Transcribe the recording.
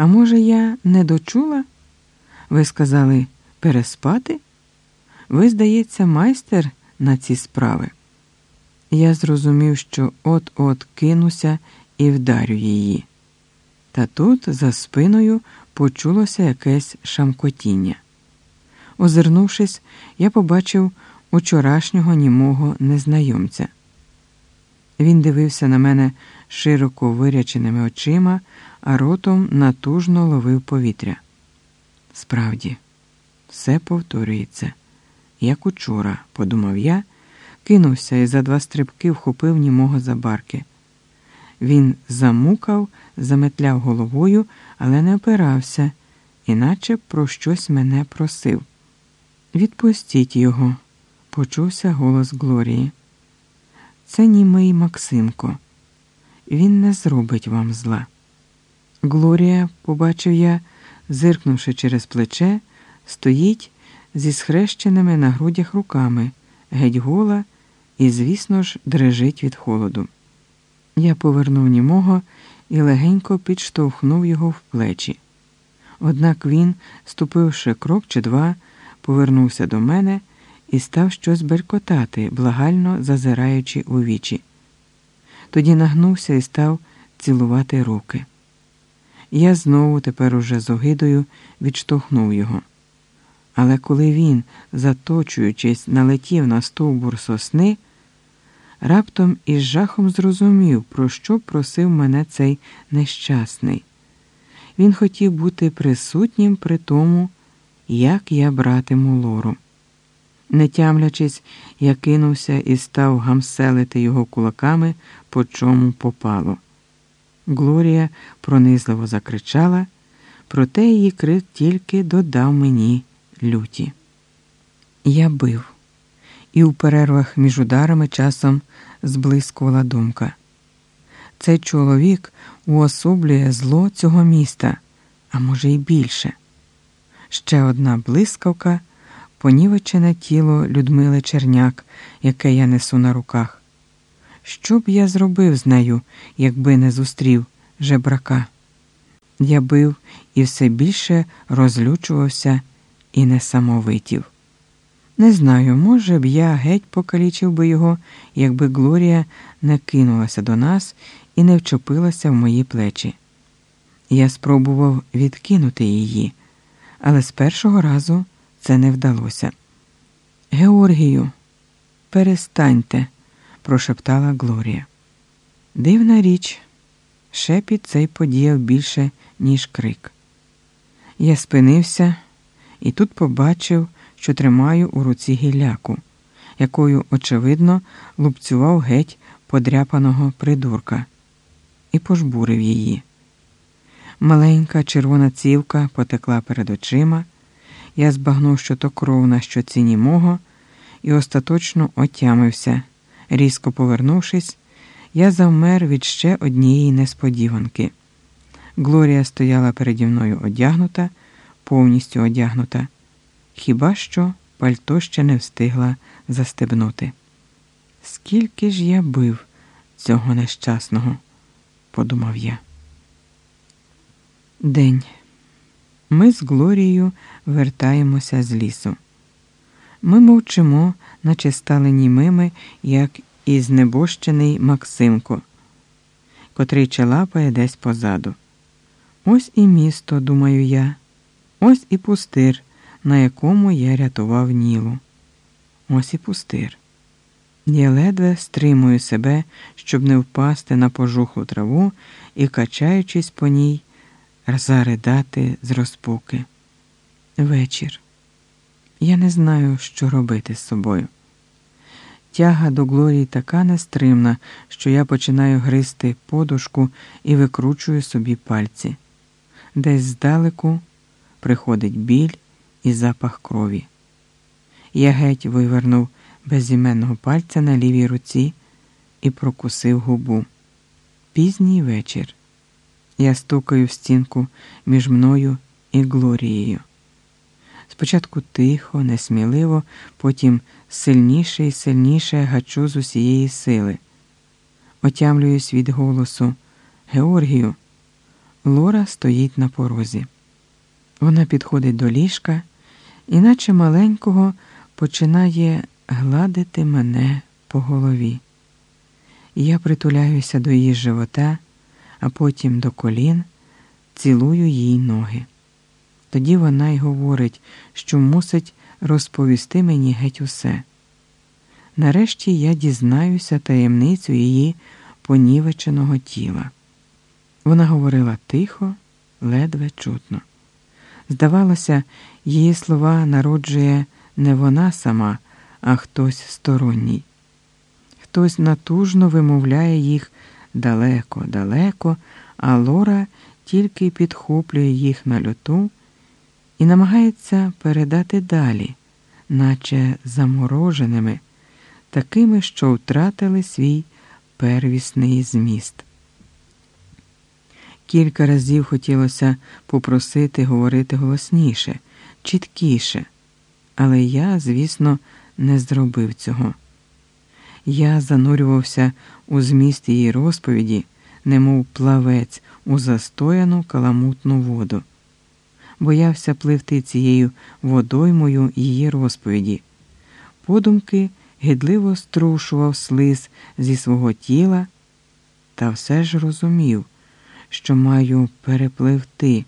А може, я не дочула? Ви сказали переспати? Ви, здається, майстер на ці справи. Я зрозумів, що от-от кинуся і вдарю її. Та тут за спиною почулося якесь шамкотіння. Озирнувшись, я побачив учорашнього німого незнайомця. Він дивився на мене широко виряченими очима, а ротом натужно ловив повітря. Справді, все повторюється, як учора, подумав я, кинувся і за два стрибки вхопив німого за барки. Він замукав, заметляв головою, але не опирався, іначе про щось мене просив. Відпустіть його, почувся голос Глорії. Це німий Максимко. Він не зробить вам зла. Глорія, побачив я, зиркнувши через плече, стоїть зі схрещеними на грудях руками, геть гола і, звісно ж, дрижить від холоду. Я повернув німого і легенько підштовхнув його в плечі. Однак він, ступивши крок чи два, повернувся до мене і став щось белькотати, благально зазираючи у вічі. Тоді нагнувся і став цілувати руки. Я знову тепер уже з огидою відштовхнув його. Але коли він, заточуючись, налетів на стовбур сосни, раптом із жахом зрозумів, про що просив мене цей нещасний. Він хотів бути присутнім при тому, як я братиму лору. Не тямлячись, я кинувся і став гамселити його кулаками, по чому попало. Глорія пронизливо закричала, проте її крик тільки додав мені люті. Я бив, і у перервах між ударами часом зблискувала думка. Цей чоловік уособлює зло цього міста, а може, й більше. Ще одна блискавка, понівечене тіло Людмили Черняк, яке я несу на руках. Що б я зробив з нею, якби не зустрів жебрака? Я бив і все більше розлючувався і несамовитів. Не знаю, може б я геть покалічив би його, якби Глорія не кинулася до нас і не вчепилася в мої плечі. Я спробував відкинути її, але з першого разу це не вдалося. Георгію, перестаньте, прошептала Глорія. Дивна річ, шепіт цей подіяв більше, ніж крик. Я спинився і тут побачив, що тримаю у руці гілляку, якою, очевидно, лупцював геть подряпаного придурка, і пожбурив її. Маленька червона цівка потекла перед очима. Я збагнув, що то кров на щоці німого, і остаточно отямився. Різко повернувшись, я завмер від ще однієї несподіванки. Глорія стояла переді мною одягнута, повністю одягнута. Хіба що пальто ще не встигла застебнути. Скільки ж я бив цього нещасного, подумав я. День. Ми з Глорією вертаємося з лісу. Ми мовчимо, наче стали німими, як і знебощений Максимко, котрий челапає десь позаду. Ось і місто, думаю я, ось і пустир, на якому я рятував Нілу. Ось і пустир. Я ледве стримую себе, щоб не впасти на пожухлу траву і, качаючись по ній, заридати з розпуки. Вечір. Я не знаю, що робити з собою. Тяга до Глорії така нестримна, що я починаю гризти подушку і викручую собі пальці. Десь здалеку приходить біль і запах крові. Я геть вивернув безіменного пальця на лівій руці і прокусив губу. Пізній вечір. Я стукаю в стінку між мною і Глорією. Спочатку тихо, несміливо, потім сильніше і сильніше гачу з усієї сили. Отямлююсь від голосу Георгію. Лора стоїть на порозі. Вона підходить до ліжка, і наче маленького починає гладити мене по голові. Я притуляюся до її живота, а потім до колін, цілую їй ноги. Тоді вона й говорить, що мусить розповісти мені геть усе. Нарешті я дізнаюся таємницю її понівеченого тіла. Вона говорила тихо, ледве чутно. Здавалося, її слова народжує не вона сама, а хтось сторонній. Хтось натужно вимовляє їх далеко, далеко, а Лора тільки підхоплює їх на льоту і намагається передати далі, наче замороженими, такими, що втратили свій первісний зміст. Кілька разів хотілося попросити говорити голосніше, чіткіше, але я, звісно, не зробив цього. Я занурювався у зміст її розповіді, немов плавець у застояну каламутну воду, боявся пливти цією водоймою її розповіді. Подумки гидливо струшував слиз зі свого тіла, та все ж розумів що маю перепливти,